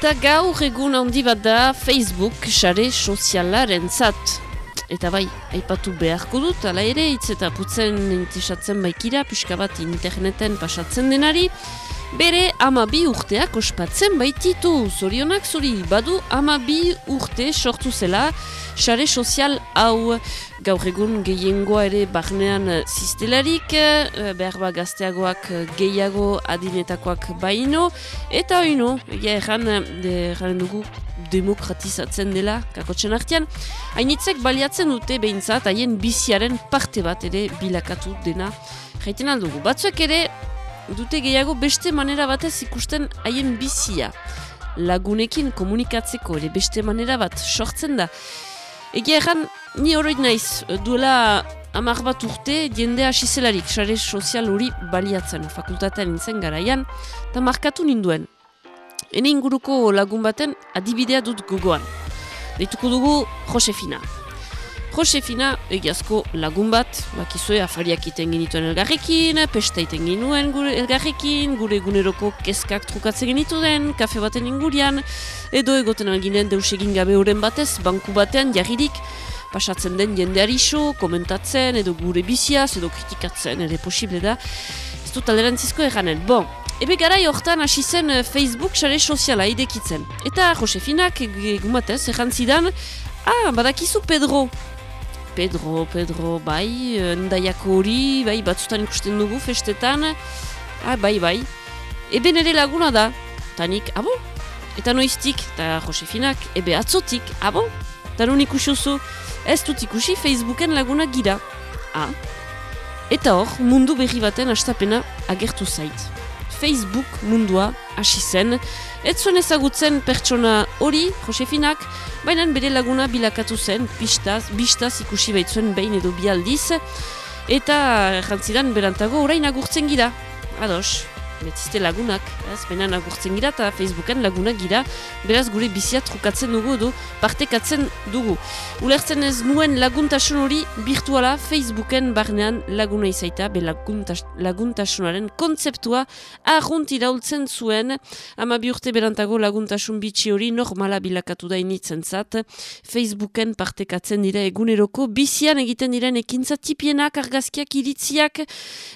Eta gaur egun handi bat da Facebook sare sozialaren zat. Eta bai, aipatu beharko dut, ala ere, hitz eta putzen intisatzen baikira, pixka bat interneten pasatzen denari, bere ama bi urteak ospatzen baititu. Zorionak zuri, badu ama bi urte sortu zela, sare sozial hau gaur egun gehiengoa ere barnean ziztelarik, eh, behar ba gazteagoak gehiago adinetakoak baino, eta oino, ja erran, de, erran dugu demokratizatzen dela kakotzen artean, hainitzek baliatzen dute behintzat haien biziaren parte bat ere bilakatu dena jaiten aldugu. Batzuek ere dute gehiago beste manera batez ikusten haien bizia. Lagunekin komunikatzeko ere beste manera bat sortzen da. Egia erran, ni horoit naiz, duela amar bat urte jende asizelarik sare sozial hori baliatzen fakultatean nintzen garaian, eta markatu ninduen. Hene inguruko lagun baten adibidea dut gogoan. Deituko dugu Josefina. Josefina egiazko lagun bat, bakizue afariak iten genituen elgarrekin, pesta iten genuen gure elgarrekin, gure eguneroko kezkak trukatzen genitu den, kafe baten ingurian, edo egoten alginen deus egin gabe horren batez, banku batean jarririk, pasatzen den jendeari iso, komentatzen, edo gure biziaz, edo kritikatzen, ere posible da. Ez dut alderantzizko erranen. Bon, ebe garai hortan hasi zen eh, Facebook sare soziala idekitzen. Eta Josefinak egun batez, erran zidan, ah, badakizu Pedro. Pedro, Pedro, bai, eh, ndaiako hori, bai, batzutan ikusten dugu festetan, ah, bai, bai. Ebe nire laguna da, tanik, abo? Eta noiztik, eta Josefinak, ebe atzotik, abo? Eta non ikusiozu, ez dut ikusi Facebooken laguna gira. Ah, Eta hor, mundu berri baten astapena agertu zait. Facebook mundua hasi zen, ez zuen ezagutzen pertsona hori, Josefinak, baina bere laguna bilakatu zen, bistaz, bistaz ikusi baitzuen behin edo bialdiz, eta jantzidan berantago orain agurtzen gira. Ados, betziste lagunak, ez, baina agurtzen gira eta Facebooken lagunak gira, beraz gure bizia trukatzen dugu edo partekatzen dugu. Ulertzen ez nuen laguntasun hori virtuala Facebooken barnean laguna izaita, be laguntas, laguntasunaren kontzeptua arrunt iraultzen zuen, ama bi urte berantago laguntasun bitxi hori normala bilakatu da initzen zat, Facebooken partekatzen dira eguneroko bizian egiten diren ekintza tipienak, argazkiak, iritziak,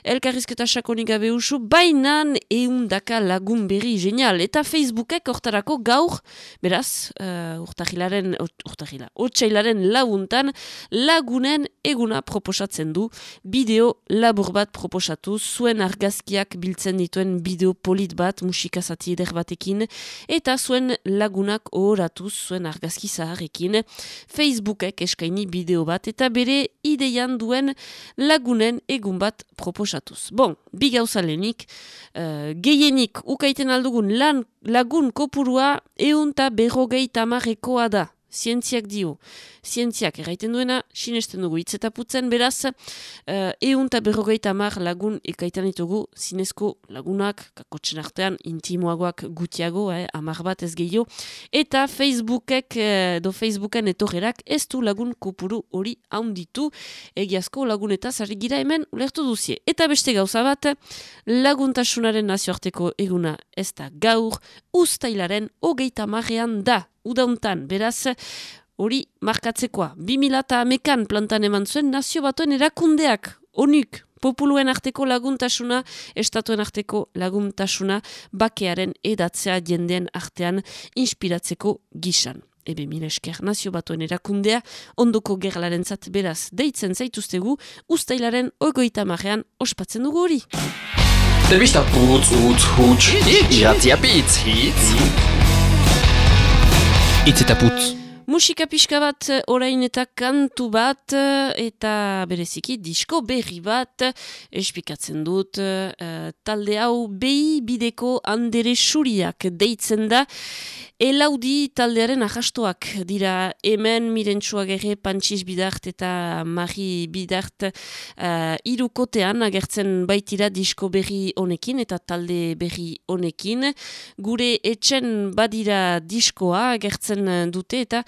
elkarrizketa sakonik gabe usu, bainan eundaka lagun berri genial. Eta Facebookek hortarako gaur, beraz, uh, urtahilaren, urtahila, otxailaren laguntan, lagunen eguna proposatzen du, bideo labur bat proposatu, zuen argazkiak biltzen dituen bideo polit bat, musikazati eder batekin, eta zuen lagunak ohoratu zuen argazki zaharrekin, Facebookek eskaini bideo bat, eta bere ideian duen lagunen egun bat proposatuz. Bon, bi gauza lehenik, uh, gehienik ukaiten aldugun lan lagun kopurua eunta berrogei tamarrekoa da. Zientziak dio. Zientziak erraiten duena, sinesten dugu itzetaputzen, beraz, uh, eun eta berrogeita amar lagun ekaitan ditugu, zinezko lagunak, kakotzen artean, intimoagoak gutiago, eh, amar bat ez gehiago, eta Facebookek, eh, do Facebooken etorrerak, ez du lagun kopuru hori haunditu, egiazko laguneta zarri gira hemen ulertu duzie. Eta beste gauza bat, laguntasunaren nazioarteko eguna ez da gaur, ustailaren hogeita marrean da, udauntan, beraz, hori markatzekoa. 2000 amekan plantan eman zuen nazio batuen erakundeak, onuk, populuen arteko laguntasuna, estatuen arteko laguntasuna, bakearen edatzea jendeen artean inspiratzeko gisan. Ebe mil esker nazio batuen erakundea, ondoko gerlaren zat beraz deitzen zaituztegu, ustailaren ogoita marrean ospatzen dugu hori. Telebista putz, utz, huts, iratzia pitz, hitz. Itz eta putz. Musika pixka bat orain eta kantu bat eta bereziki disko berri bat espikatzen dut uh, talde hau behi bideko andere suriak deitzen da. Elaudi taldearen ahastoak dira. Hemen mirentsuak ere pantxiz bidart eta mari bidart uh, irukotean agertzen baitira disko berri honekin eta talde berri honekin. Gure etxen badira diskoa agertzen dute eta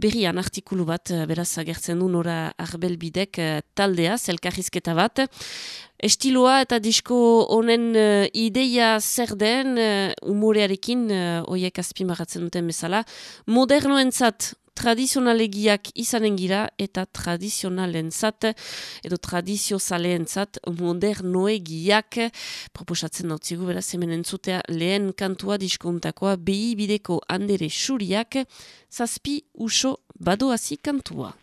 berrian artikulu bat, uh, beraz agertzen du nora arbelbidek uh, taldea, zelkarrizketa bat. Estiloa eta disko honen uh, ideia zer den, uh, umorearekin, uh, oiek azpimaratzen duten bezala, modernoentzat tradizionalegiak izanen gira eta tradizionalen zat, edo tradizio zaleen zat, modernoegiak proposatzen dut zigu, beraz, hemen entzutea lehen kantua diskontakoa behi bideko handere suriak, zazpi uso badoazi kantua.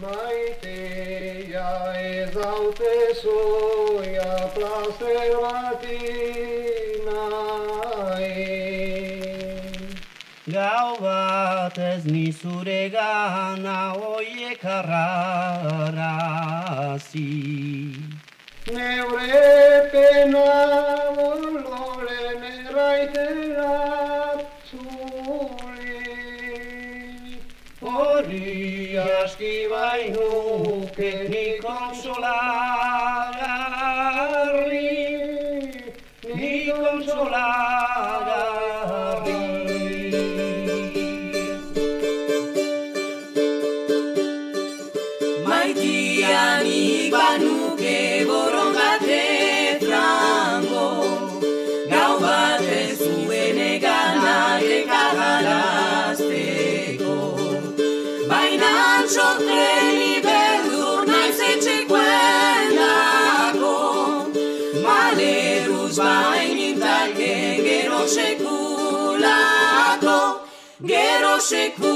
Maitea ez haute zoia plazer Gau bat ez nizure gana oiek arrarazi. Neure pena boloren erraitera zuri. Hori aski bainuke ni konsolagarri, ni konsolagarri. Gero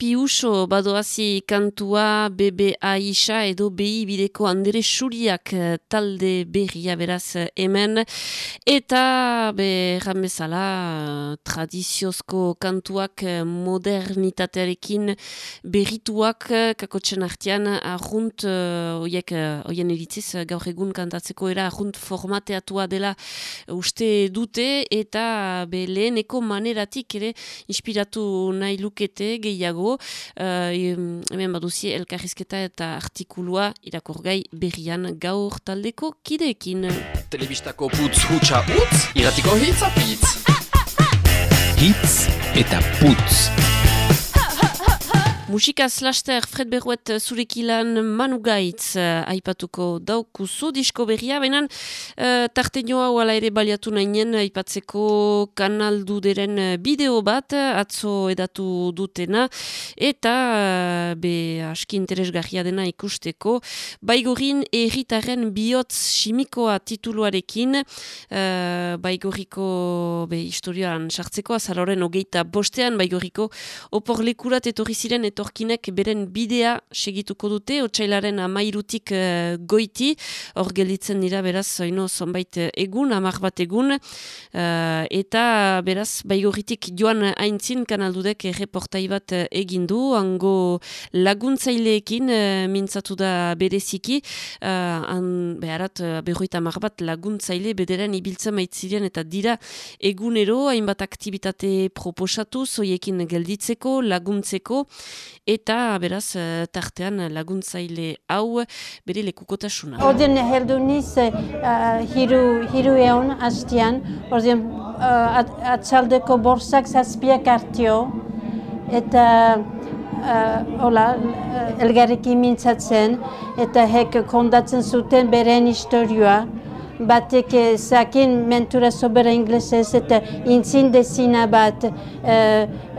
sekulago. Zazpi uso badoazi kantua BBA isa edo BI bideko handere suriak eh, talde berria beraz eh, hemen. Eta berran bezala eh, tradiziozko kantuak modernitatearekin berrituak kakotxen artean arrunt, oiek, oien eritziz gaur egun kantatzeko era arrunt formateatua dela uste dute eta be leheneko maneratik ere inspiratu nahi lukete gehi gehiago, uh, hemen baduzi elkarrizketa eta artikulua irakorgai berrian gaur taldeko kideekin. Telebistako putz hutsa utz, iratiko hitz apitz. Hitz eta putz. Musikaz laster Fred Berruet zurekilan Manu Gaitz uh, aipatuko daukuzu disko berria, benan uh, tarte wala ere baliatu nahinen aipatzeko kanaldu deren eh, bideo bat atzo edatu dutena eta uh, be aski interesgarria dena ikusteko baigorin erritaren bihotz simikoa tituluarekin uh, baigoriko be historioan sartzeko azaloren ogeita bostean baigoriko opor lekurat etorri ziren eta etorkinek beren bidea segituko dute, otxailaren amairutik uh, goiti, hor gelditzen dira beraz, oino zonbait egun, amar bat egun, uh, eta beraz, baigorritik joan haintzin kanaldudek reportai bat egin du, hango laguntzaileekin uh, mintzatu da bereziki, uh, han, beharat, berroita amar bat laguntzaile bederen ibiltzen maitziren eta dira egunero, hainbat aktivitate proposatu, zoiekin gelditzeko, laguntzeko, eta beraz eh, tartean laguntzaile hau bere lekukotasuna. Orden heldu niz uh, hiru, hiru eon hastian, orden uh, atzaldeko borsak zazpiak hartio, eta uh, hola, elgarrekin mintzatzen, eta hek kondatzen zuten beren historioa, batek zakin mentura sobera inglesez eta intzin dezina bat uh,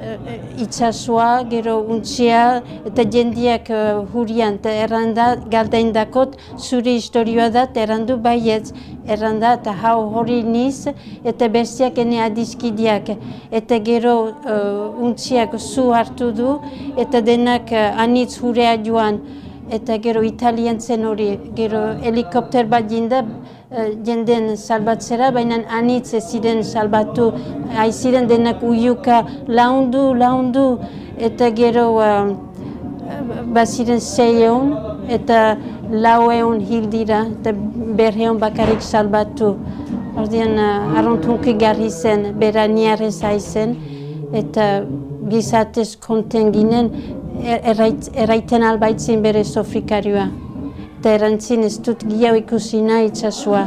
uh, itxasua, gero untxia eta jendiak uh, hurian eta erranda galdaindakot zure historioa da errandu baietz. Erranda eta hau hori niz eta bestiak ene adiskidiak eta gero uh, untxiak zu hartu du eta denak uh, anitz hurea joan eta gero italian zen hori, gero helikopter bat jinda, Eh, jenden salbatzera, baina anitz ez ziren salbatu, haiziren denak uiuka laundu, laundu, eta gero uh, baziren zeieun, eta lau egun hil dira, eta berreun bakarrik salbatu. Ordean, uh, arrontunki garri zen, bera niarrez haizen, eta gizatez konten ginen, errait, erraiten albaitzen bere sofrikarioa eta erantzin ez dut gehiago ikusi nahi itxasua.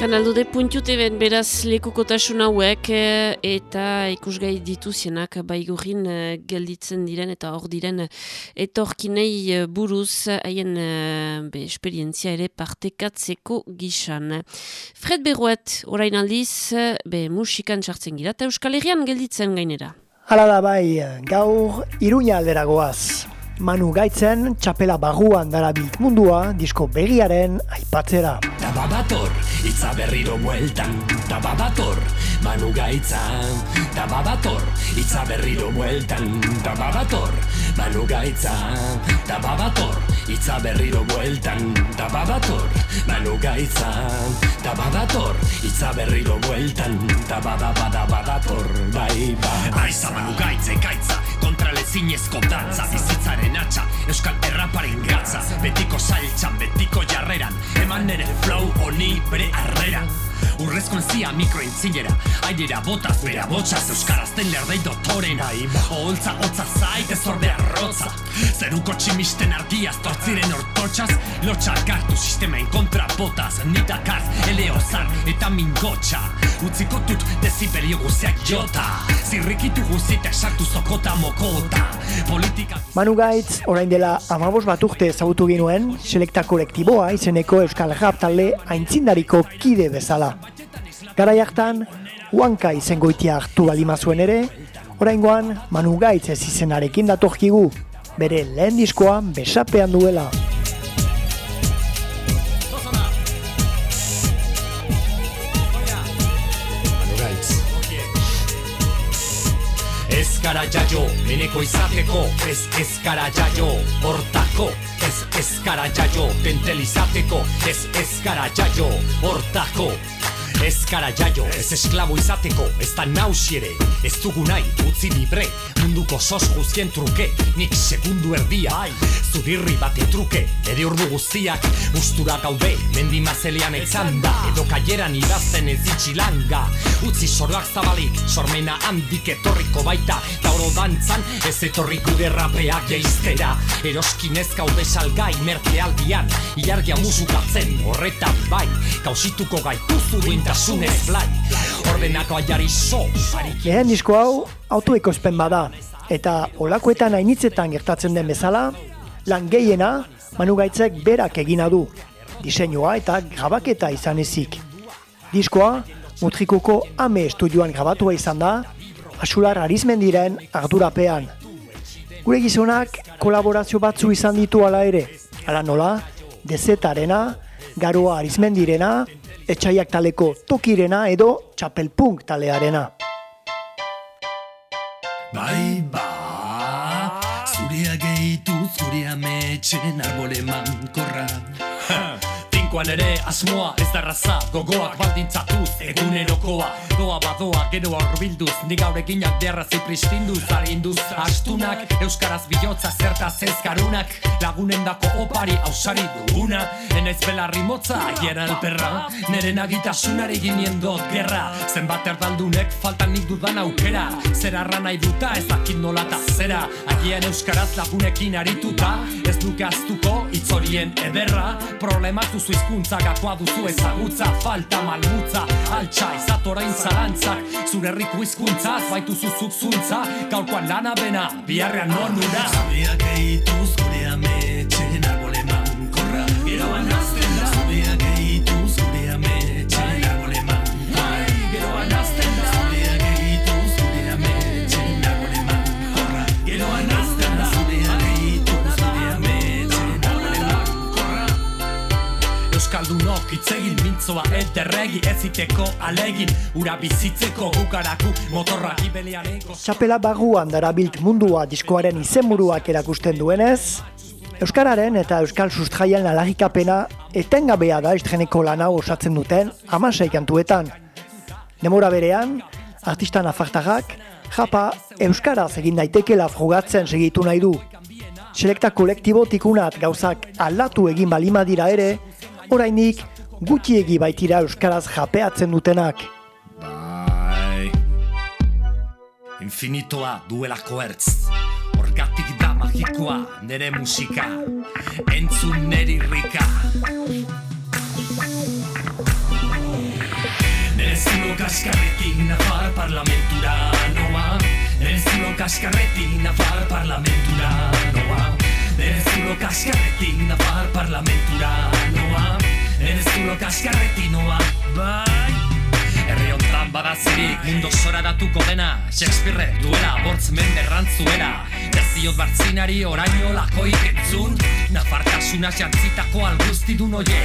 Kanaldude puntiute ben beraz lekukotasun hauek eh, eta ikusgai dituzienak baigurin eh, gelditzen diren eta hor diren etorkinei eh, buruz haien be, esperientzia ere partekatzeko gisan. Fred Berroet, orain aldiz, be, musikan sartzen gira eta Euskal gelditzen gainera. Hala da bai, gaur iruña alderagoaz. Manu Gaitzen txapela barruan darabilt mundua disko begiaren aipatzera. Tababator, itza berriro bueltan, tababator, Manu Gaitzan. Tababator, itza berriro bueltan, tababator, Manu Gaitzan. Tababator, itza berriro bueltan, tababator, Manu Gaitzan. Tababator, itza berriro bueltan, tabababadabadator, bai, bai. Aiza Manu Gaitze, gaitza, kontralezinezko dantza, bizitzaren atxa Euskal erraparen gatza Betiko saltxan, betiko jarreran Eman nere flow honi bere arrera Urrezkoen zia mikrointzinera Airera botaz, bera botxaz Euskarazten lerdei dotoren Oholtza, hotza zait ez ordea rotza Zeruko tximisten argiaz Tortziren ortotxaz Lotxak hartu sistemaen kontra botaz Nitakaz, eleozar eta mingotxa. Utziko dut dezibelio guziak jota. Zirrikitu guzita esartu zokota mokota. Politika... Manu Gaitz, orain dela amabos bat urte ezagutu ginuen Selekta kolektiboa izeneko Euskal Rap talde aintzindariko kide bezala Gara jartan, huanka izengoitia hartu balima zuen ere, oraingoan Manu Gaitz ez izenarekin datorkigu, bere lehen diskoan besapean duela. Ezkara jaio, eneko izateko, ez ezkara jaio, hortako, ez ezkara jaio, dentelizateko, ez ezkara jaio, hortako, Ez kara jaio, ez esklabo izateko, ez da nausiere Ez dugu nahi, utzi libre, munduko sos guztien truke Nik segundu erdia, ai, zudirri bate truke Ede urdu guztiak, ustura gaude, mendi mazelean etzan da Edo kaieran idazten ez itxilanga Utzi soroak zabalik, sormena handik etorriko baita. Ta oro dantzan, ez etorriko derrapeak geiztera Eroskinez gaude salgai merkealdian Iargia musukatzen, horretan bai. Kausituko gaituzu duin Tasunez blai, ordenako aiari so Lehen disko hau, autoekozpen bada Eta olakoetan hainitzetan gertatzen den bezala Lan gehiena, Manu Gaitzek berak egina du Diseinua eta grabaketa izan ezik. Diskoa, Mutrikuko Ame Estudioan grabatua izan da Asular Arizmendiren ardurapean. Gure gizonak kolaborazio batzu izan ditu ala ere. Ala nola, Dezetarena, Garoa Arizmendirena, Etxaiak taleko Tokirena edo Txapelpunk talearena. Bai, ba, zurea gehitu, zurea metxen arbole mankorra. Tinkoan ere asmoa ez da raza Gogoak baldintzatuz egunerokoa. Doa badoa gero horbilduz Ni gaur eginak beharra ziprisfinduz Arinduz astunak Euskaraz bihotza zerta zezkarunak Lagunen dako opari ausari duguna. Enaiz belarri motza agiera alperra Neren agitasunari ginien dot gerra. Zenbat erdaldunek faltan nik dudan aukera. Zer arra nahi duta ez dakit nola ta zera. Agian euskaraz lagunekin arituta Ez duke aztuko itzorien ederra. Problemak duzu hizkuntza gakoa duzu ezagutza Falta malgutza, altxa izat orain zalantzak Zure herriko hizkuntzaz baitu zuzuk zuntza Gaurkoan lana bena, biharrean non ura Zureak egituz gure ametxen arbole mankorra Gero anazten itzegin mintzoa ederregi eziteko alegin Ura bizitzeko gukaraku motorra ibelianeko Txapela barruan darabilt mundua diskoaren izenburuak erakusten duenez, Euskararen eta Euskal Sustraian alagikapena etengabea da estreneko lan hau osatzen duten amasei kantuetan. Demora berean, artista nafartarrak, japa Euskaraz egin daitekela frogatzen segitu nahi du. Selekta kolektibo tikunat gauzak aldatu egin balima dira ere, orainik gutxiegi baitira Euskaraz japeatzen dutenak. Bai. Infinitoa duelako ertz. Horgatik da magikoa nere musika. Entzun neri rika. Nere zulo kaskarretik nafar parlamentura noa? Nere zulo kaskarretik nafar parlamentura noa? Nere zulo kaskarretik nafar parlamentura noa Nere zulo kaskarretik noa Bai. Herri hontan badazirik mundo zora datuko dena. Shakespeare duela, bortz mende rantzuela Jaziot bartzinari oraino lakoik entzun. Nafartasuna jantzitako alguzti dun oie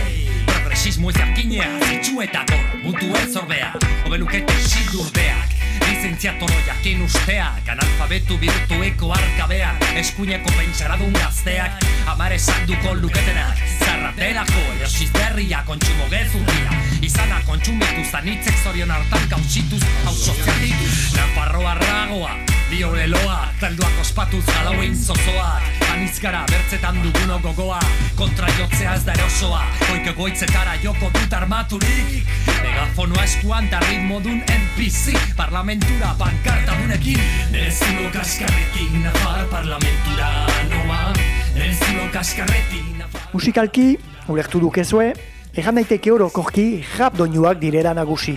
Progresismo ez jakinea, zitsuetako mutu ez orbea Obelukete sildurdeak Lizentziatoro jakin usteak Analfabetu birtueko arkabean Eskuineko pentsaradun gazteak Amare sanduko luketenak Zarratelako erosiz berria kontsumo gezurria Izana kontsumitu zanitzek zorion hartan gauzituz Hau sozialituz Nafarroa ragoa Bioleloa, talduak ospatuz Halloween zozoa. Anizkara bertzetan duguno gogoa Kontra jotzea ez da erosoa. Koike goitzetara joko dut armaturik. Megafonoa eskuan da ritmo dun NPC Parlamentura pankarta dunekin. Nere zulo kaskarrekin Nafar parlamentura noa. Nere zulo kaskarrekin Nafar Musikalki, ulertu dukezue, egan daiteke orokorki rap doinuak direra nagusi.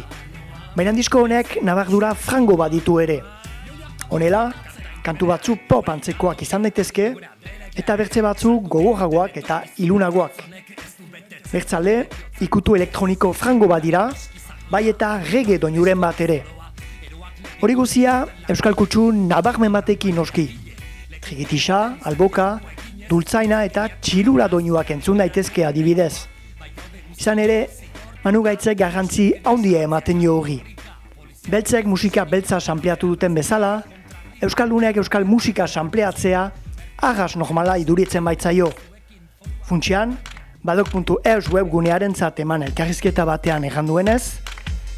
Baina disko honek nabardura frango baditu ere. Honela, kantu batzu pop antzekoak izan daitezke, eta bertze batzu gogorragoak eta ilunagoak. Bertzale, ikutu elektroniko frango badira, bai eta rege doinuren bat ere. Hori guzia, Euskal Kutsu nabarmen batekin noski. Trigitisa, alboka, dultzaina eta txilura doinuak entzun daitezke adibidez. Izan ere, Manu Gaitzek garrantzi handia ematen jo hori. Beltzek musika beltza sampleatu duten bezala, Euskaldunek Euskal musika sampleatzea arras normala iduritzen baitzaio. Funtsian, badok.eus webgunearen eman elkarrizketa batean egan duenez,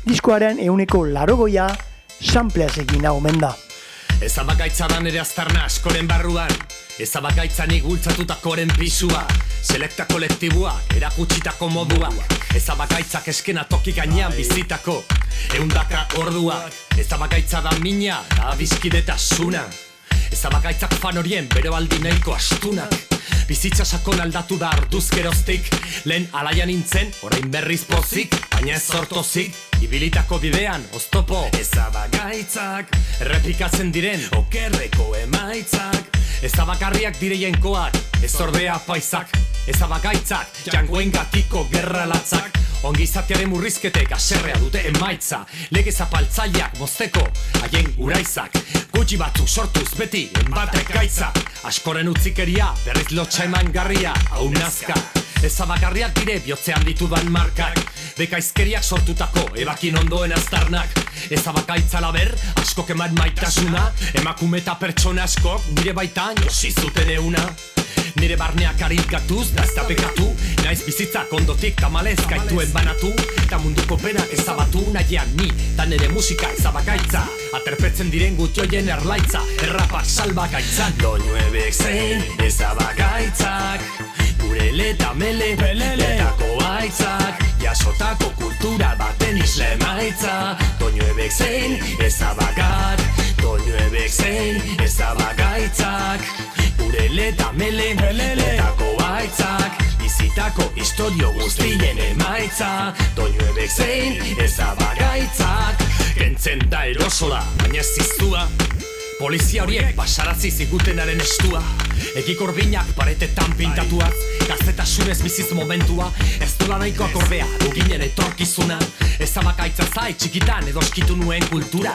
diskoaren euneko larogoia samplez egina omen da. Ezabakaitza da nere aztarna askoren barruan. Ezabakaitza nik bultzatutakoren pisua. Selekta kolektibuak, erakutsitako modua Ezabakaitzak eskena toki gainean bizitako. Eundaka orduak. Ezabakaitza da mina, da bizkidetasuna Ezabakaitzak fan horien bere baldi nahiko astunak Bizitza sakon aldatu da arduzkeroztik Lehen alaia nintzen, orain berriz pozik Baina ez sortozik, ibilitako bidean, oztopo Ezabakaitzak, errepikatzen diren okerreko emaitzak. Ezabakarriak direienkoak, ez ordea paisak Ezabakaitzak, jangoen gatiko gerra latzak. Ongizatearen murrizketek aserrea dute emaitza. Lege zapaltzaileak mozteko, haien uraitzak Gutxi batzuk sortuz beti, enbatek gaitza. Askoren utzikeria, berriz lotxa eman garria, hau nazka. Ezabakarriak dire bihotzean ditudan markak. Bekaizkeriak sortutako ebakin ondoen aztarnak. Ezabakaitza laber, askok eman maitasuna. Emakume eta pertsona askok nire baitan josi zuten euna Nire barneak arilkatuz, da ez da pekatu. Naiz bizitza kondotik tamalez gaituen banatu. Ta munduko benak ezabatu nahian ni Ta nire musika ezabakaitza. Aterpetzen diren gutioien erlaitza Errapak salbakaitzan Doinuebek zein ezabakaitzak Gure leta mele, letako baitzak. Jasotako kultura baten isle maitza Doinuebek zein ezabakat Doinuebek zein ezabakaitzak Gure leta mele, letako baitzak Bizitako historio guztien emaitza. Doinuebek zein ezabakaitzak Kentzen da erosola, baina ez Polizia horiek basarazi zigutenaren estua Ekikor binak paretetan pintatuaz. Gaztetasunez biziz momentua. Ez dola nahikoak ordea duginen etorkizuna. Ez amakaitza zai txikitan edo eskitu nuen kultura.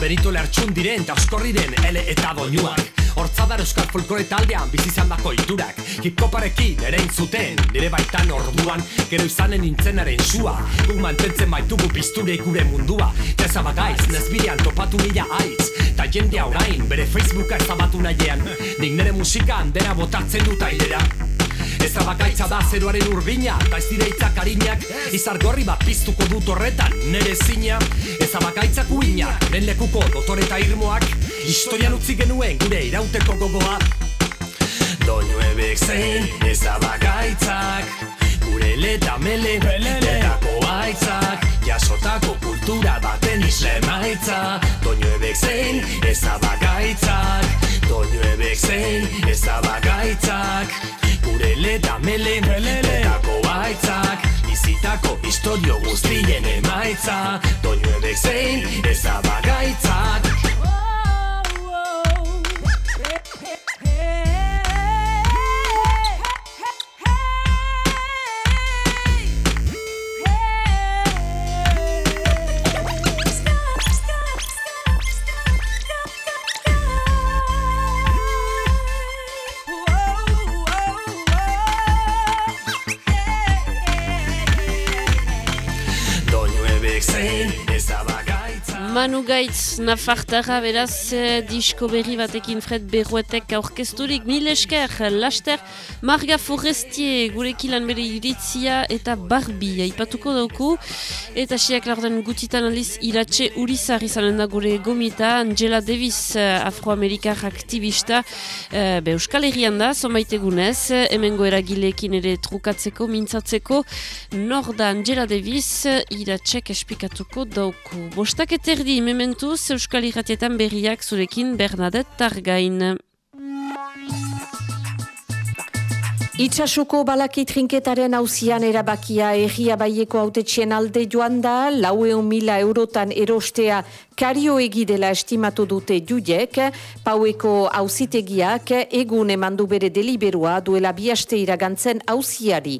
Benito lertxun diren eta oskorriren ele eta doinuak. Hortzadar euskal folklore taldean bizizan dako iturak Hip-hoparekin ere intzuten nire baitan orduan. Gero izanen nintzenaren sua. Guk mantentzen baitugu pizture gure mundua. Tezabagaiz, nezbidean topatu mila aitz Ta jendea orain bere Facebooka ezabatu nahian. Nik nire dena botatzen dut ailera Ez abakaitza da zeruaren urbina Ta ez dire itzak harinak Izar gorri bat piztuko dut horretan nere zina. Ez abakaitzak uinak Nen lekuko dotore eta irmoak. Historian utzi genuen gure irauteko gogoa. Doinuebek zein ez abakaitzak Gure leta mele, letako baitzak Jasotako kultura baten isle maitza Doinuebek zein ez abakaitzak Doinuebek zein ez abakaitzak Gure leta mele, letako baitzak. Bizitako historio guztien emaitza. Doinuebek zein ez Manu Gaitz, Nafartara, beraz, eh, disko berri batekin Fred Berruetek aurkezturik, mil esker, laster, Marga Forestier, gurekilan bere iritzia eta Barbie, aipatuko dauku, eta siak larden gutitan aliz iratxe urizar izanen da gure gomita, Angela Davis, eh, afroamerikar aktivista, eh, be Euskal Herrian da, zonbait egunez, hemengo eragileekin ere trukatzeko, mintzatzeko, nor da Angela Davis, iratxek espikatuko dauku. Bostak eterdi, mementuz, Euskal Irratietan berriak zurekin Bernadette Targain. Itxasuko balaki trinketaren hauzian erabakia erria baieko autetxien alde joan da, laueun mila eurotan erostea kario egidela estimatu dute judek, paueko hauzitegiak egun emandu bere deliberua duela bihaste iragantzen hauziari.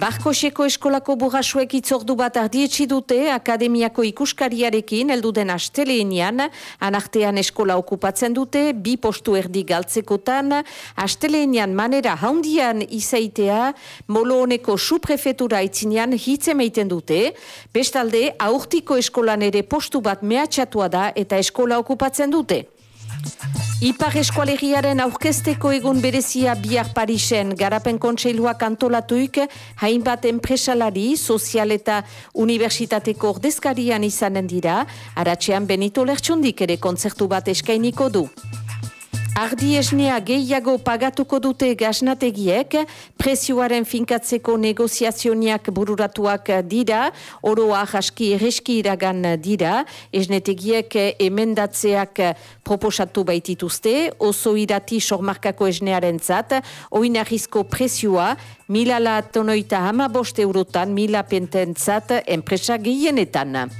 Barkoseko eskolako burrasuek itzordu bat ardietsi dute akademiako ikuskariarekin elduden asteleenian, anartean eskola okupatzen dute, bi postu erdi galtzekotan, asteleenian manera haundian izaitea, molo honeko suprefetura itzinean hitz emaiten dute, bestalde aurtiko eskolan ere postu bat mehatxatua da eta eskola okupatzen dute. Ipar eskualeriaren aurkezteko egun berezia bihar Parisen garapen kontseiluak antolatuik hainbat enpresalari, sozial eta unibertsitateko ordezkarian izanen dira, aratxean Benito Lertxundik ere kontzertu bat eskainiko du. Ardi esnea gehiago pagatuko dute gaznategiek, prezioaren finkatzeko negoziazioniak bururatuak dira, oroa jaski erreski iragan dira, esnetegiek emendatzeak proposatu baitituzte, oso irati sormarkako esnearen zat, oinarrizko prezioa, mila la tonoita hama bost eurotan, mila pententzat enpresa gehienetan.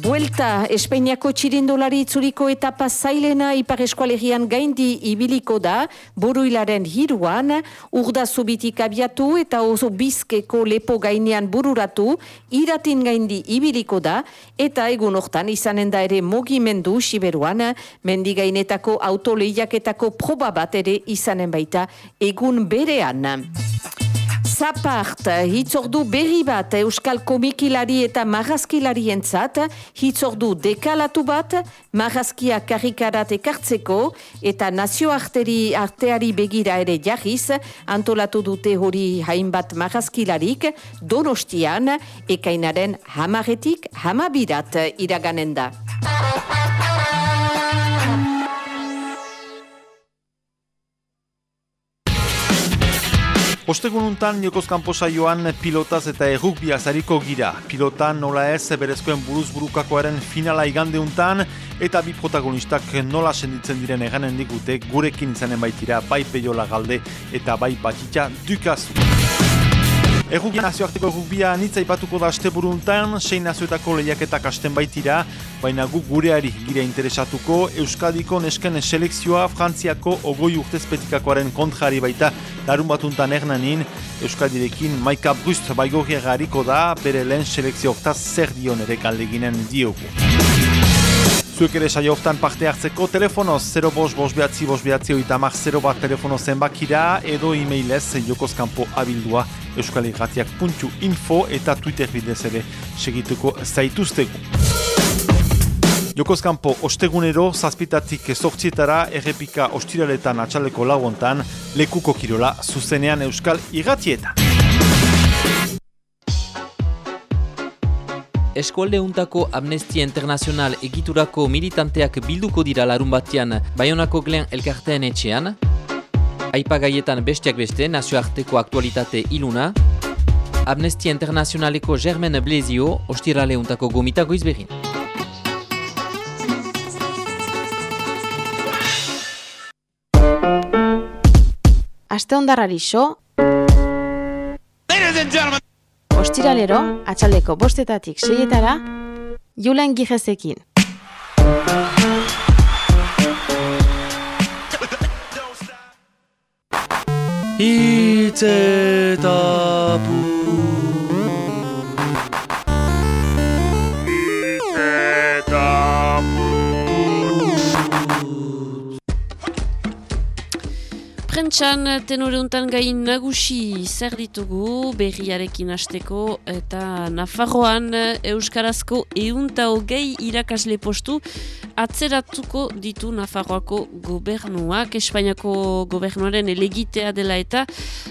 Buelta, Espainiako txirindolari itzuriko etapa zailena ipar eskualerian gaindi ibiliko da, buruilaren hiruan, urda zubitik abiatu eta oso bizkeko lepo gainean bururatu, iratin gaindi ibiliko da, eta egun hortan izanen da ere mogimendu siberuan, mendigainetako autoleiaketako proba bat ere izanen baita egun berean. Zapart, hitzordu berri bat Euskal komikilari eta marrazkilari entzat, hitzordu dekalatu bat, marrazkia karikarat ekartzeko eta nazioarteri arteari begira ere jarriz, antolatu dute hori hainbat marrazkilarik, donostian, ekainaren hamaretik hamabirat iraganen da. Ostegununtan Jokoz Kamposaioan pilotaz eta errukbia zariko gira. Pilotan nola ez berezkoen buruz burukakoaren finala igandeuntan eta bi protagonistak nola senditzen diren eganen digute gurekin izanen baitira bai peiola galde eta bai batitza dukazu. Errugia nazioarteko errugbia nitza ipatuko da aste buruntan, sein nazioetako lehiaketak asten baitira, baina gu gureari gire interesatuko, Euskadiko nesken selekzioa Frantziako ogoi urtezpetikakoaren kontrari baita darun batuntan ernanin, Euskadirekin Maika Brust baigorriaga hariko da, bere lehen selekzio hortaz zer dion ere galdeginen diogu. Zuek ere saio parte hartzeko telefonoz 0 bos bos behatzi bos behatzi oita mar 0 bat telefono zenbakira edo e-mailez jokozkampo abildua euskalirratiak.info eta Twitter bidez ere segituko zaituztegu. Jokozkampo ostegunero zazpitatik sortzietara errepika ostiraletan atxaleko lauontan lekuko kirola zuzenean euskal irratietan. Eskualde untako Amnestia Internacional egiturako militanteak bilduko dira larun batean Bayonako Glen elkarteen etxean. Aipagaietan bestiak beste nazioarteko aktualitate iluna. Amnestia Internacionaleko Germen Blezio ostirale untako gomitako izberin. Aste ondarrari so. Ladies and gentlemen ostiralero, atxaldeko bostetatik seietara, Julen Gijezekin. Itzetapu Prentxan tenore untan gain nagusi zer ditugu berriarekin hasteko eta Nafarroan Euskarazko eunta hogei irakasle postu atzeratuko ditu Nafarroako gobernuak, Espainiako gobernuaren elegitea dela eta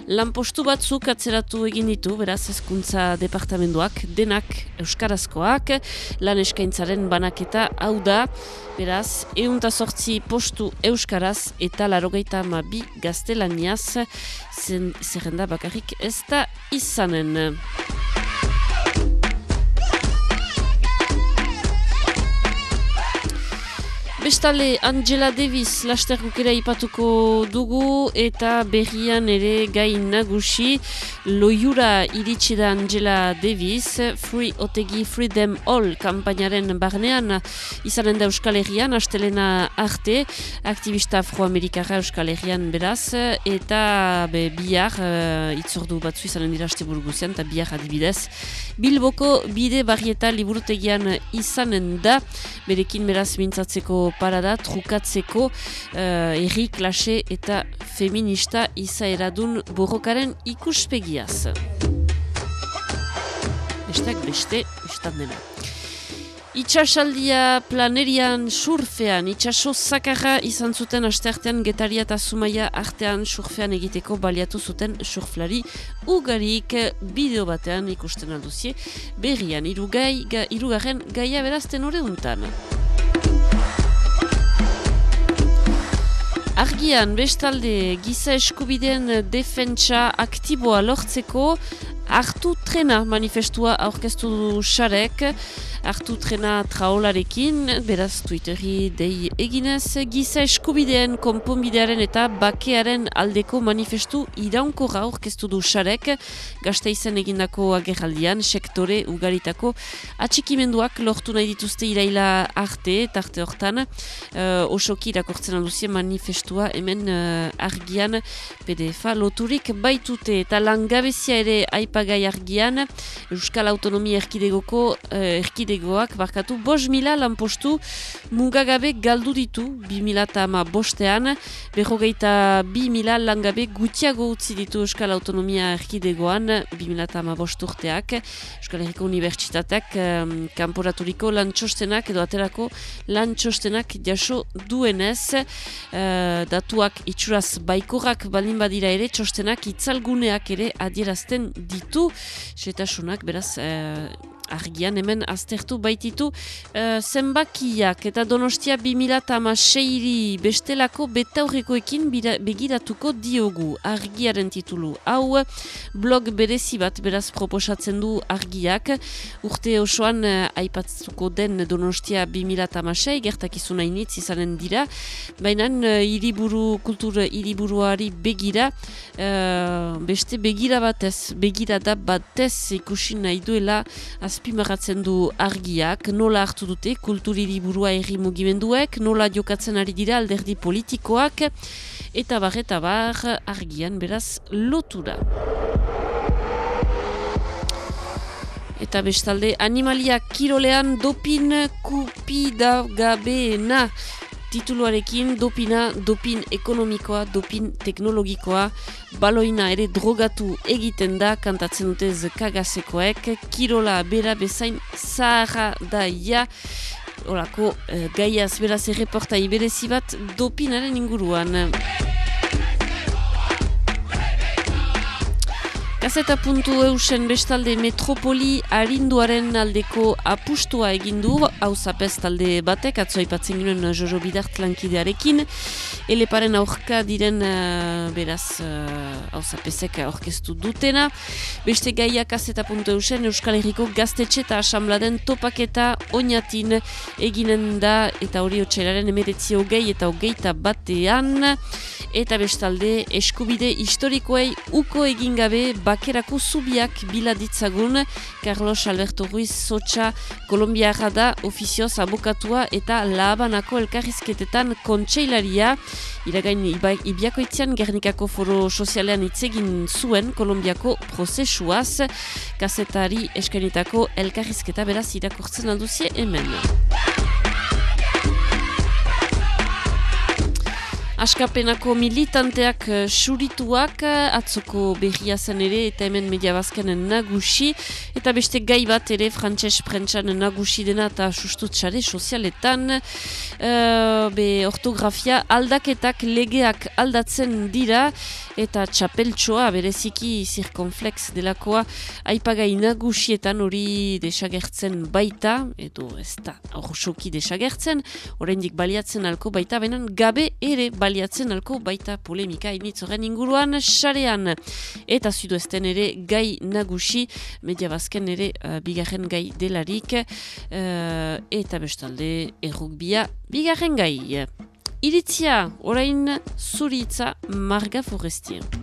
lanpostu batzuk atzeratu egin ditu, beraz hezkuntza departamentuak denak Euskarazkoak, lan eskaintzaren banaketa hau da, beraz, eunta sortzi postu Euskaraz eta larogeita ama bi gaztelaniaz zerrenda bakarrik ez da izanen. Bestale Angela Davis lasterkukera ipatuko dugu eta berrian ere gain nagusi loiura iritsi da Angela Davis Free Otegi Freedom All kampainaren barnean izanen da Euskal Herrian astelena arte aktivista afroamerikara Euskal Herrian beraz eta be, bihar uh, itzordu batzu izanen dira aste burguzian eta bihar adibidez Bilboko bide barrieta liburutegian izanen da berekin beraz mintzatzeko parada trukatzeko uh, erri klase eta feminista izaeradun borrokaren ikuspegiaz. Bestak beste, bestan dena. Itxasaldia planerian surfean, itxaso zakarra izan zuten asteartean getaria eta zumaia artean surfean egiteko baliatu zuten surflari ugarik bideo batean ikusten alduzie berrian irugai, ga, irugarren gaia berazten hori untan. Argian, bestalde, giza eskubideen defentsa aktiboa lortzeko, hartu trena manifestua aurkeztu du xarek, hartu trena traolarekin, beraz Twitteri dei eginez, giza eskubideen konponbidearen eta bakearen aldeko manifestu iraunko aurkeztu du xarek, gazte izan egindako agerraldian, sektore ugaritako atxikimenduak lortu nahi dituzte iraila arte, tarte hortan, uh, osoki irakortzen alduzien manifestua hemen uh, argian PDF-a loturik baitute eta langabezia ere aipagai argian, Euskal Autonomia Erkidegoko uh, erkidegoak barkatu bos mila lanpostu mugagabe galdu ditu bi mila eta ama bostean. Berrogeita bi mila langabe gutiago utzi ditu Euskal Autonomia erkidegoan bi mila eta ama bosturteak Euskal Herriko Unibertsitateak um, kanporaturiko lan txostenak edo aterako lan txostenak jaso duenez. Uh, datuak itxuraz baikorrak balin badira ere txostenak itzalguneak ere adierazten ditu setasunak beraz uh, argian hemen aztertu baititu uh, zenbakiak eta donostia 2006 bestelako betaurrekoekin begiratuko diogu argiaren titulu. Hau blog berezi bat beraz proposatzen du argiak urte osoan uh, aipatzuko den donostia 2006 gertakizuna initz izanen dira baina uh, iriburu, kultur iriburuari begira uh, beste begira batez begira da batez ikusi nahi duela azpimarratzen du argiak, nola hartu dute kulturiri burua erri mugimenduek, nola jokatzen ari dira alderdi politikoak, eta bar, eta bar, argian beraz lotura. Eta bestalde, animaliak kirolean dopin kupida gabeena tituluarekin dopina, dopin ekonomikoa, dopin teknologikoa, baloina ere drogatu egiten da, kantatzen dute zekagasekoek, kirola bera bezain zaharra da ja, Olako, eh, gaiaz beraz erreportai berezi bat dopinaren inguruan. Gazeta puntu eusen bestalde metropoli harinduaren aldeko apustua egindu, hau zapez talde batek, atzoa ipatzen ginen Jojo Bidart lankidearekin, eleparen aurka diren uh, beraz hau uh, zapezek aurkeztu dutena. Beste gaiak gazeta puntu eusen Euskal Herriko gaztetxe eta asambladen topaketa oinatin eginen da eta hori otxailaren emeretzi hogei eta hogeita batean. Eta bestalde eskubide historikoei uko egin gabe bakerako zubiak bila ditzagun. Carlos Alberto Ruiz Socha Kolombiara da ofizioz abokatua eta labanako elkarrizketetan kontseilaria. Iragain ibiakoitzean Gernikako foro sozialean itzegin zuen Kolombiako prozesuaz. Kasetari eskenitako elkarrizketa beraz irakortzen alduzie hemen. Askapenako militanteak uh, surituak uh, atzoko berria zen ere eta hemen media bazkenen nagusi eta beste gai bat ere frantses prentsan nagusi dena eta sustutsare sozialetan. Uh, be ortografia aldaketak legeak aldatzen dira eta txapeltsoa bereziki zirkonflex delakoa aipagai nagusietan hori desagertzen baita edo ez da horsoki desagertzen oraindik baliatzen alko baita benen gabe ere baliatzen baliatzen alko baita polemika initzoren inguruan sarean. Eta zudu ezten ere gai nagusi, media bazken ere uh, bigarren gai delarik, uh, eta bestalde errukbia bigarren gai. Iritzia, orain zuritza marga forestien.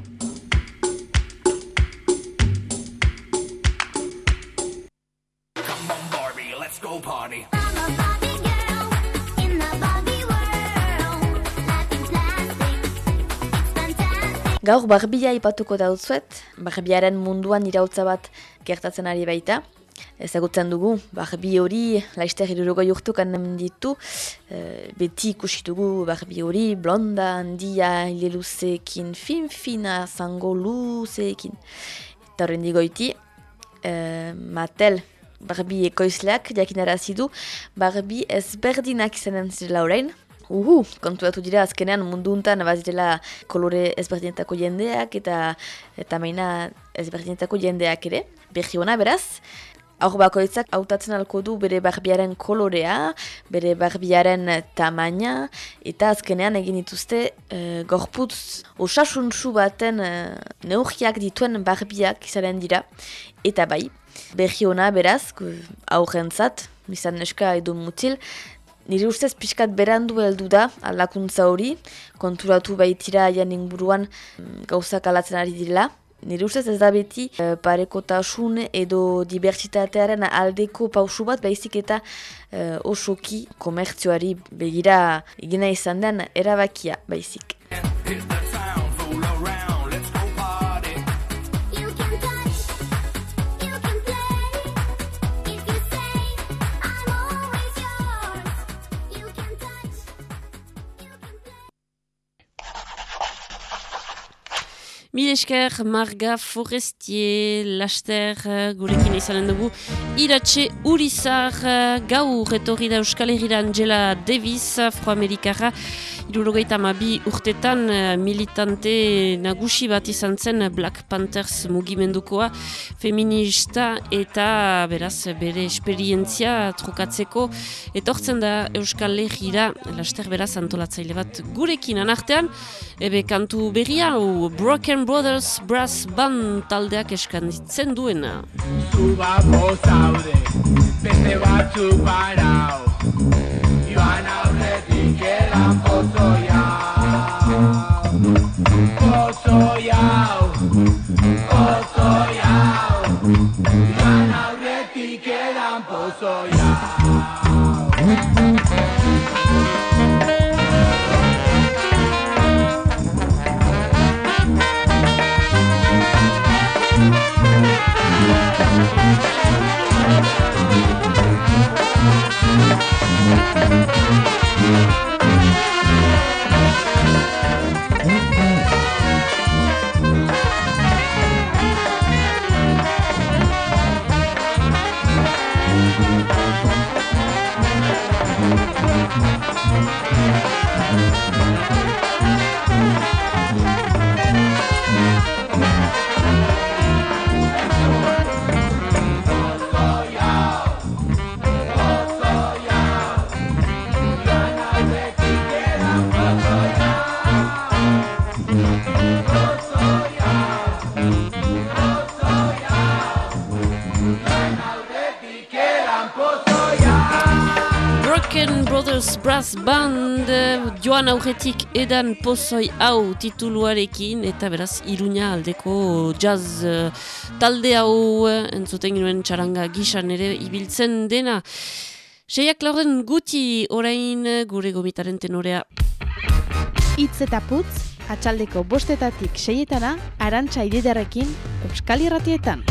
Gaur barbia ipatuko dauzuet, barbiaren munduan irautza bat gertatzen ari baita. Ezagutzen dugu, barbi hori, laizter irurugo jurtukan ditu, e, beti ikusitugu barbi hori, blonda, handia, hileluzekin, fin-fina, zango luzeekin. Eta horren digoiti, e, matel, barbi ekoizleak, jakin arazidu, barbi ezberdinak izanen zirela horrein, Uhu, kontuatu dira azkenean mundu untan bazirela kolore ezberdinetako jendeak eta eta maina ezberdinetako jendeak ere. Berri hona beraz, aur bakoitzak hautatzen alko du bere barbiaren kolorea, bere barbiaren tamaina eta azkenean egin dituzte e, gorputz osasuntsu baten e, neurriak dituen barbiak izaren dira. Eta bai, berri hona beraz, aurrentzat, bizan neska edo mutil, Nire ustez pixkat berandu heldu da aldakuntza hori, konturatu baitira aian inguruan mm, gauzak alatzen ari direla. Nire ustez ez da beti e, parekotasun edo dibertsitatearen aldeko pausu bat baizik eta e, osoki komertzioari begira egina izan den erabakia baizik. Mil esker, Marga Forestier, Laster, uh, gurekin izanen dugu, iratxe Urizar, uh, gau retorri da Angela Davis, afroamerikarra, irurogeita mabi urtetan uh, militante nagusi bat izan zen Black Panthers mugimendukoa, feminista eta beraz bere esperientzia trukatzeko, etortzen da Euskal Herriera, Laster beraz antolatzaile bat gurekin anartean, ebe kantu berria, Broken Brothers Brass Band taldeak eskanditzen duena. Zuba bozaude, beste batzu parau Joan aurretik edan pozoia Pozoia Pozoia Joan aurretik edan pozoia joan aurretik edan pozoi hau tituluarekin eta beraz iruña aldeko jazz eh, talde hau eh, entzuten ginuen txaranga gisan ere ibiltzen dena. Seiak laurden guti orain eh, gure gomitaren tenorea. Itz eta putz, atxaldeko bostetatik seietana, arantxa ididarekin, Euskal Irratietan.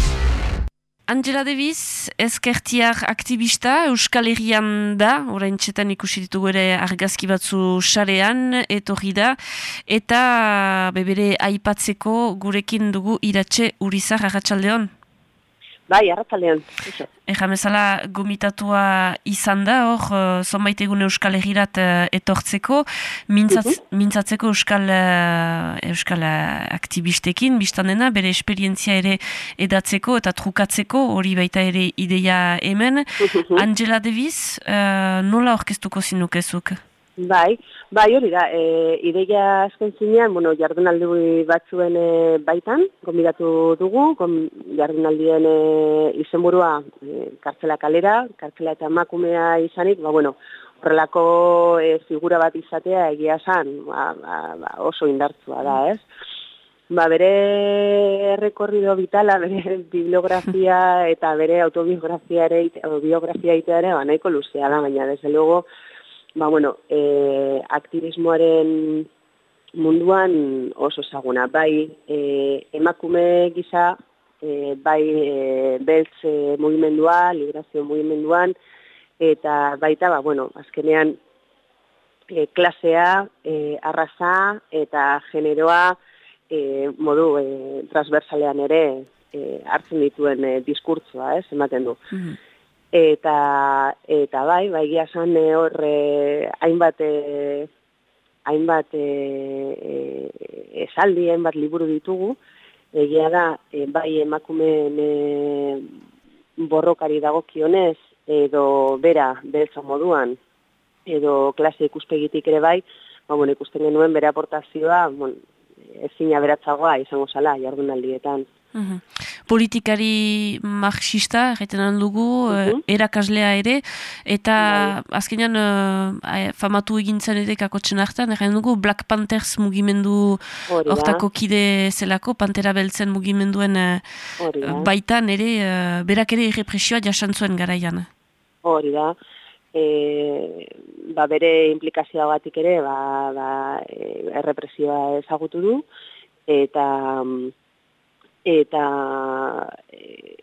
Angela Davis, ezkertiar aktivista, Euskal Herrian da, orain txetan ikusi ditugu ere argazki batzu sarean, etorri da, eta bebere aipatzeko gurekin dugu iratxe urizar agatxaldeon. Bai, arratzalean. Eja bezala gomitatua izan da, hor, uh, zonbait egun Euskal Herrirat uh, etortzeko, mintzatz, mintzatzeko Euskal, uh, Euskal uh, aktibistekin, biztan dena, bere esperientzia ere edatzeko eta trukatzeko, hori baita ere ideia hemen. Angela Davis, uh, nola orkestuko zinukezuk? Bai, bai hori da, e, ideia azken zinean, bueno, jardunaldi batzuen e, baitan, gombidatu dugu, gom, jardunaldien e, izenburua e, kartzela kalera, kartzela eta emakumea izanik, ba, bueno, horrelako e, figura bat izatea egia esan, ba, ba, ba, oso indartzua da, ez? Ba, bere errekorrido vitala, bere bibliografia eta bere autobiografia ere, biografia ere, ba, nahiko luzea da, baina, desde luego, ba, bueno, e, aktivismoaren munduan oso ezaguna. Bai, e, emakume gisa, e, bai e, beltz e, mugimendua, liberazio mugimenduan, eta baita, ba, bueno, azkenean e, klasea, e, arraza eta generoa e, modu e, transversalean ere e, hartzen dituen e, diskurtsoa, ez, ematen du eta eta bai bai gia san hor eh, hainbat eh, hainbat eh, esaldi hainbat liburu ditugu. Egia da bai emakumeen borrokari dagokionez edo bera beltza moduan edo klase ikuspegitik ere bai ba bueno ikusten genuen bere aportazioa bueno ezina beratzagoa izango zala jardunaldietan Mhm. Politikari marxista, egiten dugu, uh erakaslea ere, eta bai. azkenean uh, famatu egintzen ere kakotzen hartan, egiten dugu Black Panthers mugimendu hortako kide zelako, Pantera Beltzen mugimenduen uh, baitan ere, uh, berak ere represioa jasantzuen garaian. Hori da. E, ba bere implikazioa batik ere, ba, ba, e, errepresioa ezagutu du, eta... Mm, eta e,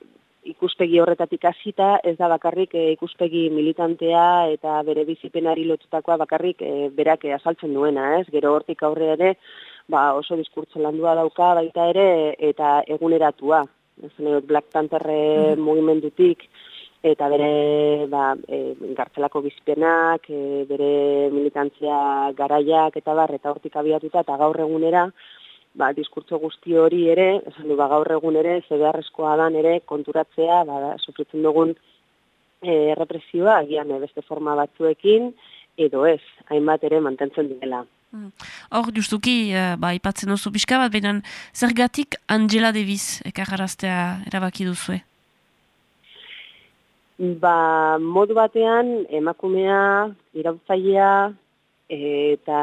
ikuspegi horretatik hasita ez da bakarrik e, ikuspegi militantea eta bere bizipenari lotutakoa bakarrik e, berak azaltzen duena, ez? Gero hortik aurre ere, ba, oso diskurtso landua dauka baita ere eta eguneratua. Zen Black Panther mm mugimendutik eta bere ba, e, gartzelako bizpenak, e, bere militantzia garaiak eta bar, eta hortik abiatuta eta gaur egunera, ba, diskurtso guzti hori ere, esan du, ba, gaur egun ere, zebeharrezkoa dan ere, konturatzea, ba, sufritzen dugun e, represioa, agian e, beste forma batzuekin, edo ez, hainbat ere mantentzen dela. Mm. Hor, justuki, uh, ba, ipatzen oso pixka bat, baina zergatik Angela Davis ekarraraztea erabaki duzue? Ba, modu batean, emakumea, irautzailea, eta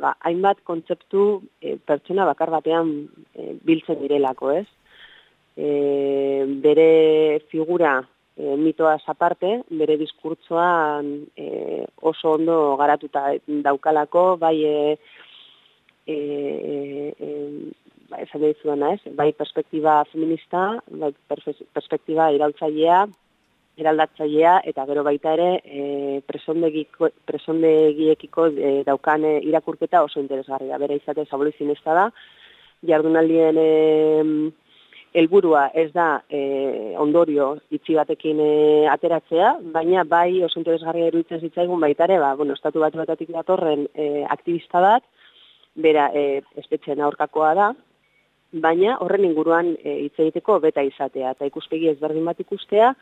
ba, hainbat kontzeptu e, pertsona bakar batean e, biltzen direlako, ez? E, bere figura e, mitoa aparte, bere diskurtzoan e, oso ondo garatuta daukalako, bai e, e, e, ba, ez, bai perspektiba feminista, bai perspektiba irautzailea, eraldatzailea, eta gero baita ere e, presondegiekiko e, daukan irakurketa oso interesgarria. Bere izate zabolizin ez da, jardunaldien e, helburua ez da e, ondorio itxi batekin e, ateratzea, baina bai oso interesgarria iruditzen zitzaigun baita ere, ba, bueno, estatu bat batatik datorren e, aktivista bat, bera e, espetxen aurkakoa da, baina horren inguruan e, hitz egiteko beta izatea, eta ikuspegi ezberdin bat ikustea,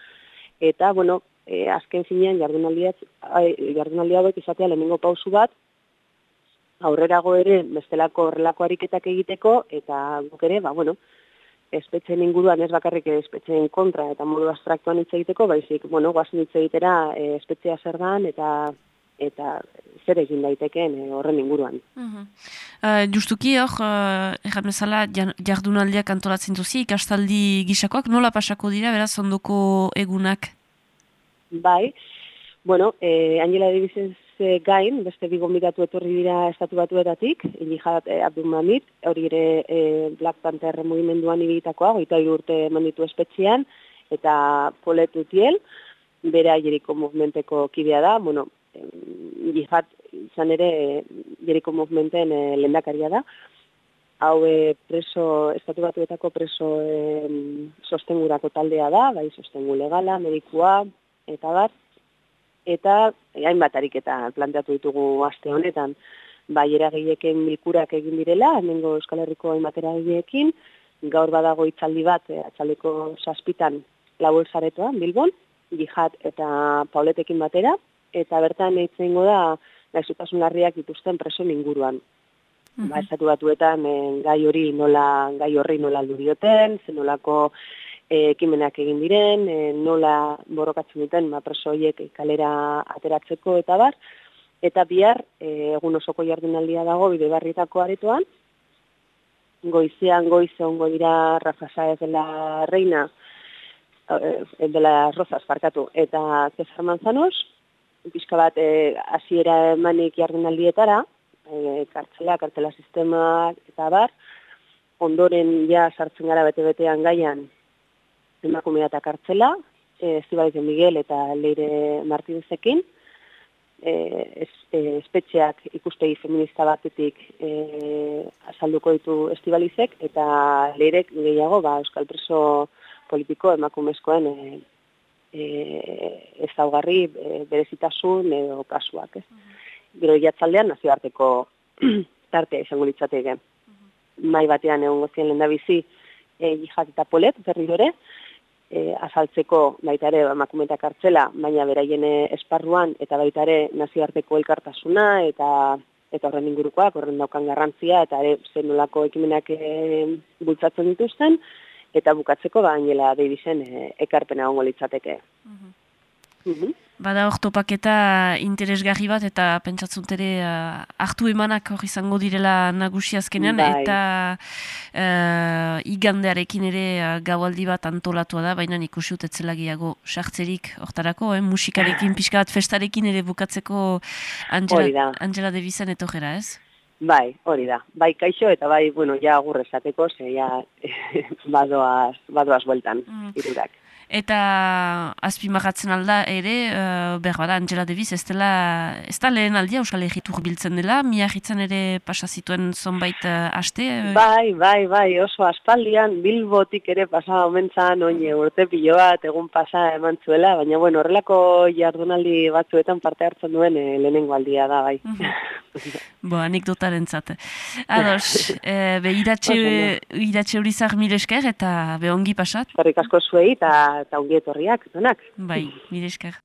eta, bueno, e, azken zinean jardunaldi hauek izatea lehenengo pausu bat, aurrerago ere bestelako horrelako ariketak egiteko, eta guk ere, ba, bueno, espetxen inguruan ez bakarrik espetxen kontra eta modu abstraktuan hitz egiteko, baizik, bueno, guazen hitz egitera e, espetxea zer dan eta eta zer egin daitekeen e, horren inguruan. Uh justuki hor, uh, erran bezala, jardunaldiak antolatzen duzi, ikastaldi gisakoak, nola pasako dira, beraz, ondoko egunak? Bai, bueno, eh, Angela Davisez gain, beste bi gombidatu etorri dira estatu batuetatik, Elijat e, Abdul Mamit, hori ere e, Black Panther mugimenduan ibitakoa, goita urte manditu espetzian, eta Polet Utiel, bera jeriko movimenteko kidea da, bueno, Elijat izan ere jeriko movimenten e, lendakaria da, hau e, preso, estatu batuetako preso e, sostengurako taldea da, bai sostengu legala, medikua, eta bat, eta hainbat ariketa planteatu ditugu aste honetan. Bai eragileken milkurak egin direla, hemengo Euskal Herriko hainbat eragileken, gaur badago itzaldi bat, e, atzaldeko saspitan lau zaretoan, Bilbon, jihad eta pauletekin batera, eta bertan eitzen da, gaizutasun larriak dituzten preso inguruan. Mm Ba, estatu batuetan, e, gai hori nola, gai horri nola aldu dioten, zenolako ekimenak egin diren, e, nola borrokatzen duten ma presoiek kalera ateratzeko eta bar, eta bihar e, egun osoko jardunaldia dago bide barrietako aretoan, goizean goize ongo dira Rafa Saez dela reina, e, dela Rozas farkatu, eta Cesar Manzanos, pixka bat e, hasiera emanik jardunaldietara, e, kartzela, kartela sistema eta bar, ondoren ja sartzen gara bete-betean gaian emakumea eta kartzela, e, de Miguel eta Leire Martinezekin, e, e, espetxeak ikuspegi feminista batetik e, azalduko ditu estibalizek, eta leirek gehiago ba, Euskal Preso politiko emakumezkoen e, e, ez daugarri e, berezitasun edo kasuak. Ez. Gero jatzaldean nazioarteko tartea izango litzateke. Mai batean egon gozien lehen da bizi, e, eta polet, berri dore, e, azaltzeko baita ere emakumetak hartzela, baina beraien esparruan eta baita ere nazioarteko elkartasuna eta eta horren ingurukoak, horren daukan garrantzia eta ere zenolako ekimenak e, bultzatzen dituzten eta bukatzeko ba Angela Davisen e, ekarpena ongo litzateke. Mm Bada hor topaketa interesgarri bat eta pentsatzunt ere uh, hartu emanak hor izango direla nagusi azkenean bai. eta uh, igandearekin ere uh, gaualdi bat antolatua da, baina ikusi utetzela gehiago sartzerik hortarako, eh? musikarekin, pixka bat festarekin ere bukatzeko Angela, Angela Devizan etorera, ez? Bai, hori da. Bai, kaixo eta bai, bueno, ja agurrezateko, ze ja badoaz, badoaz bueltan, mm. irurak. Eta azpimarratzen alda ere, uh, behar bada, Angela Davis ez dela, ez da lehen aldia Euskal Herritur biltzen dela, miarritzen ere pasa zituen zonbait uh, aste? Bai, bai, bai, oso aspaldian bilbotik ere pasa omentzan, oine urte pilo bat, egun pasa eman zuela, baina bueno, horrelako jardunaldi batzuetan parte hartzen duen e, lehenengo aldia da, bai. Bo, anekdotaren zate. Ados, e, be, iratxe, iratxe hori zar esker eta be ongi pasat. Zarrik asko zuei eta, eta ongi etorriak, zonak. Bai, mire esker.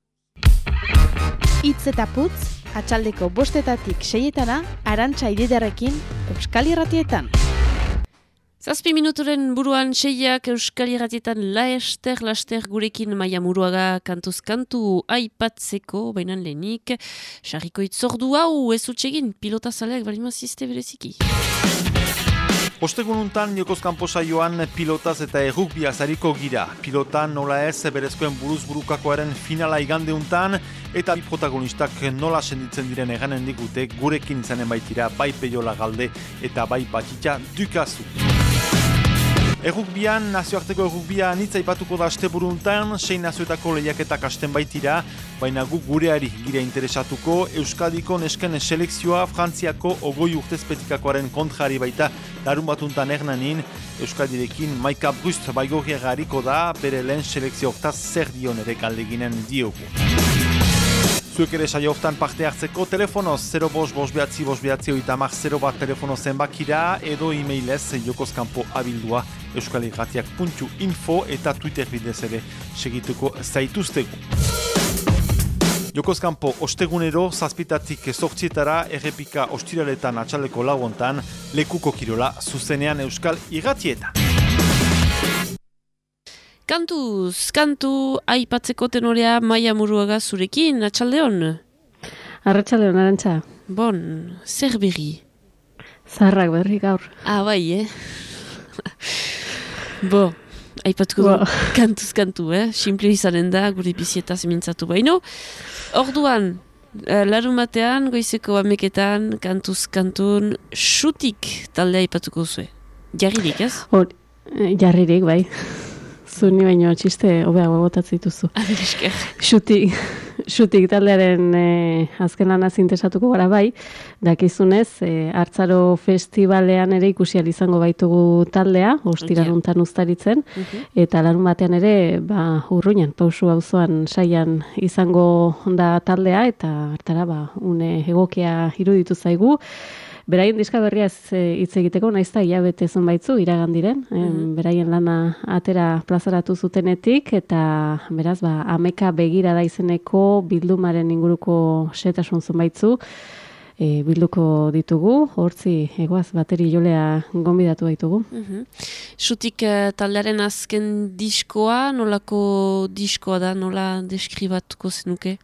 Itz eta putz, atxaldeko bostetatik seietana, arantxa ididarekin, Euskal Irratietan. Zazpi minuturen buruan seiak Euskal Irratietan laester, laster gurekin maia muruaga kantuz kantu aipatzeko, bainan lehenik, sarriko itzordu hau ez utxegin, pilota zaleak balimazizte bereziki. Ostegun untan, Jokoz Kamposaioan pilotaz eta errukbia zariko gira. Pilotan nola ez berezkoen buruz burukakoaren finala igande untan, eta bi protagonistak nola senditzen diren eganen digute gurekin izanen baitira bai peiola galde eta bai batitza dukazu. Errukbian, nazioarteko errukbia nitza ipatuko da aste buruntan, sein nazioetako lehiaketak asten baitira, baina gu gureari gira interesatuko, Euskadiko nesken selekzioa Frantziako ogoi urtezpetikakoaren kontrari baita darun batuntan ernanin, Euskadirekin Maika Brust baigorriaga hariko da, bere lehen selekzio hortaz zer dion ere galdeginen diogu. Zuek ere saio hortan parte hartzeko telefonoz 0 bos bos behatzi bos behatzi oita mar 0 bat telefono zenbakira edo e-mailez jokozkampo abildua euskalirratiak.info eta Twitter bidez ere segituko zaituztegu. Jokozkampo ostegunero zazpitatik sortzietara errepika ostiraletan atxaleko lauontan lekuko kirola zuzenean euskal irratietan. Kantuz, kantu aipatzeko tenorea maia muruaga zurekin, atxaldeon? Arratxaldeon, arantxa. Bon, zer berri? Zarrak berri gaur. Ah, bai, eh? Bo, aipatuko Bo. kantuz kantu, eh? Simple izanen da, gure bizietaz mintzatu baino. Orduan, uh, larun batean, goizeko ameketan, kantuz kantun, xutik taldea aipatuko zuen. Jarririk, ez? Hor, eh, jarririk, bai. Zuni baino txiste hobeago botatzen dituzu. Adiresker. Xutik, xutik taldearen e, azken lana zintesatuko gara bai, dakizunez, e, hartzaro festivalean ere ikusi izango baitugu taldea, ostiraruntan ustaritzen, mhm. eta larun batean ere, ba, urruinan, pausu auzoan saian izango da taldea, eta hartara, ba, une egokia iruditu zaigu, Beraien diska berria eh, hitz egiteko naiz da ilabete baitzu iragan diren, mm beraien lana atera plazaratu zutenetik eta beraz ba ameka begira da izeneko bildumaren inguruko setasun zonbaitzu e, bilduko ditugu, hortzi egoaz bateri jolea gonbidatu baitugu. Mm Zutik uh, taldearen azken diskoa, nolako diskoa da, nola deskribatuko zenuke?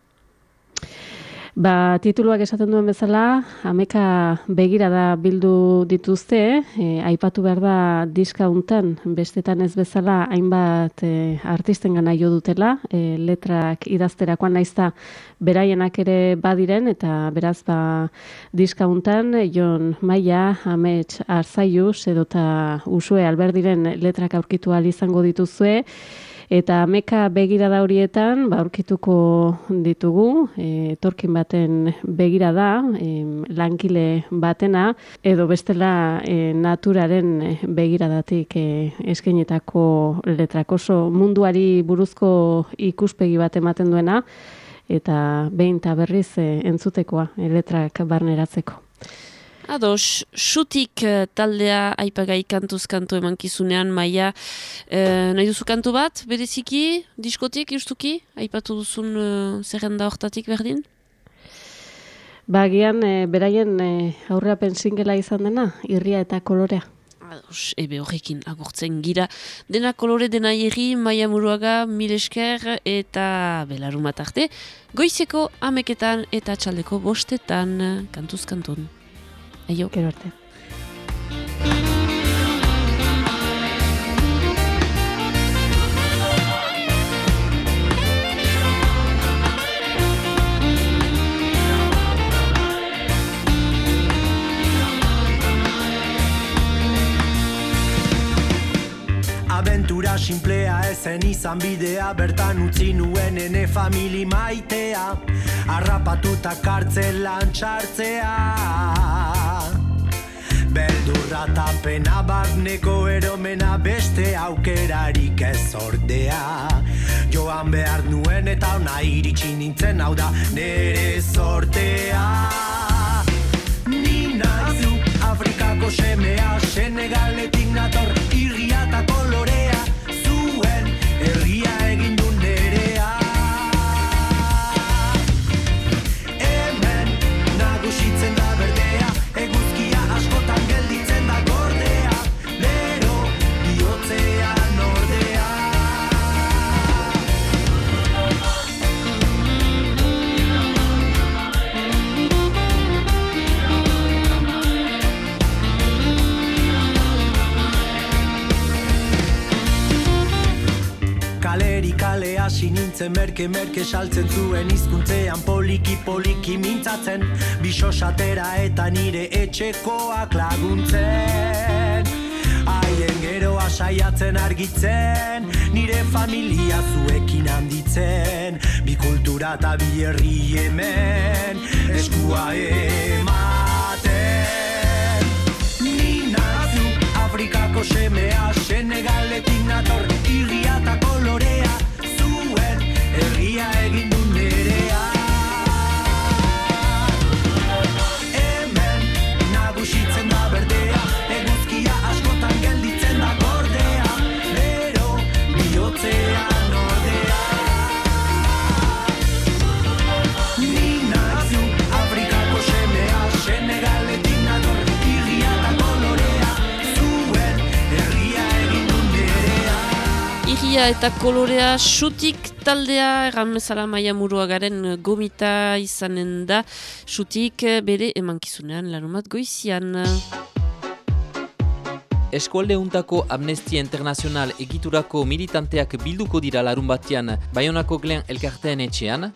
Ba, tituluak esaten duen bezala, ameka begira da bildu dituzte, e, aipatu behar da diska untan, bestetan ez bezala, hainbat e, artisten gana jo dutela, e, letrak idazterakoan naizta beraienak ere badiren, eta beraz ba, diska untan, Jon Maia, Amets Arzaiu, edota Usue Alberdiren letrak aurkitu izango dituzue, Eta meka begirada horietan, ba, aurkituko ditugu, e, torkin baten begirada, e, lankile batena, edo bestela e, naturaren begiradatik e, eskenetako letrakoso munduari buruzko ikuspegi bat ematen duena, eta behin eta berriz e, entzutekoa e, letrak barneratzeko. Ados, xutik uh, taldea aipagai kantuz kantu emankizunean, maia, uh, nahi duzu kantu bat, bereziki, diskotik, justuki, aipatu duzun uh, zerrenda hortatik berdin? Bagian, e, beraien e, aurrea pensingela izan dena, irria eta kolorea. Ados, ebe horrekin agurtzen gira. Dena kolore, dena irri, maia muruaga, mil esker eta belarumat arte. Goizeko ameketan eta txaldeko bostetan kantuz kantun. Aio. Gero arte. Aventura simplea ezen izan bidea Bertan utzi nuen ene famili maitea Arrapatuta kartzelan txartzea Beldurra eta pena barneko eromena beste aukerarik ez ordea. Joan behar nuen eta ona iritsi nintzen hau da nere sortea Ni naizu Afrikako semea Senegaletik nator irria eta kolorea nintzen merke merke saltzen zuen hizkuntzean poliki poliki mintzatzen. Biso satera eta nire etxekoak laguntzen. Haien geroa saiatzen argitzen Nire familia zuekin handitzen. Bi kultura eta bi herri hemen Eskua ematen. Ni nazu Afrikako semea Senegaletik nator Iria eta kolorea xutik taldea erran bezala maia muruagaren gomita izanen da xutik bere emankizunean lanumat goizian. Eskualde untako Amnestia Internacional egiturako militanteak bilduko dira larun batean Bayonako Glen elkarteen etxean.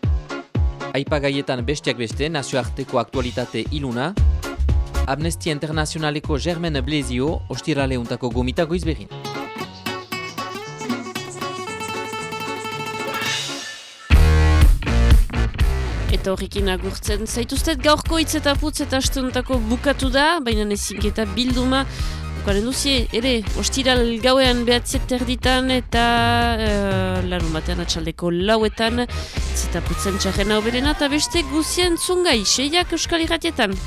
Aipagaietan besteak beste nazioarteko aktualitate iluna. Amnestia Internacionaleko Germen Blezio ostirale untako gomita goiz Eta horrekin agurtzen zaituztet gaurko hitz eta putz eta astuntako bukatu da, baina ezik eta bilduma Bukaren duzie, ere, ostiral gauean behatziet erditan eta uh, larun batean atxaldeko lauetan, zeta putzen txarren hau berena eta beste guzien zungai, seiak euskal irratietan.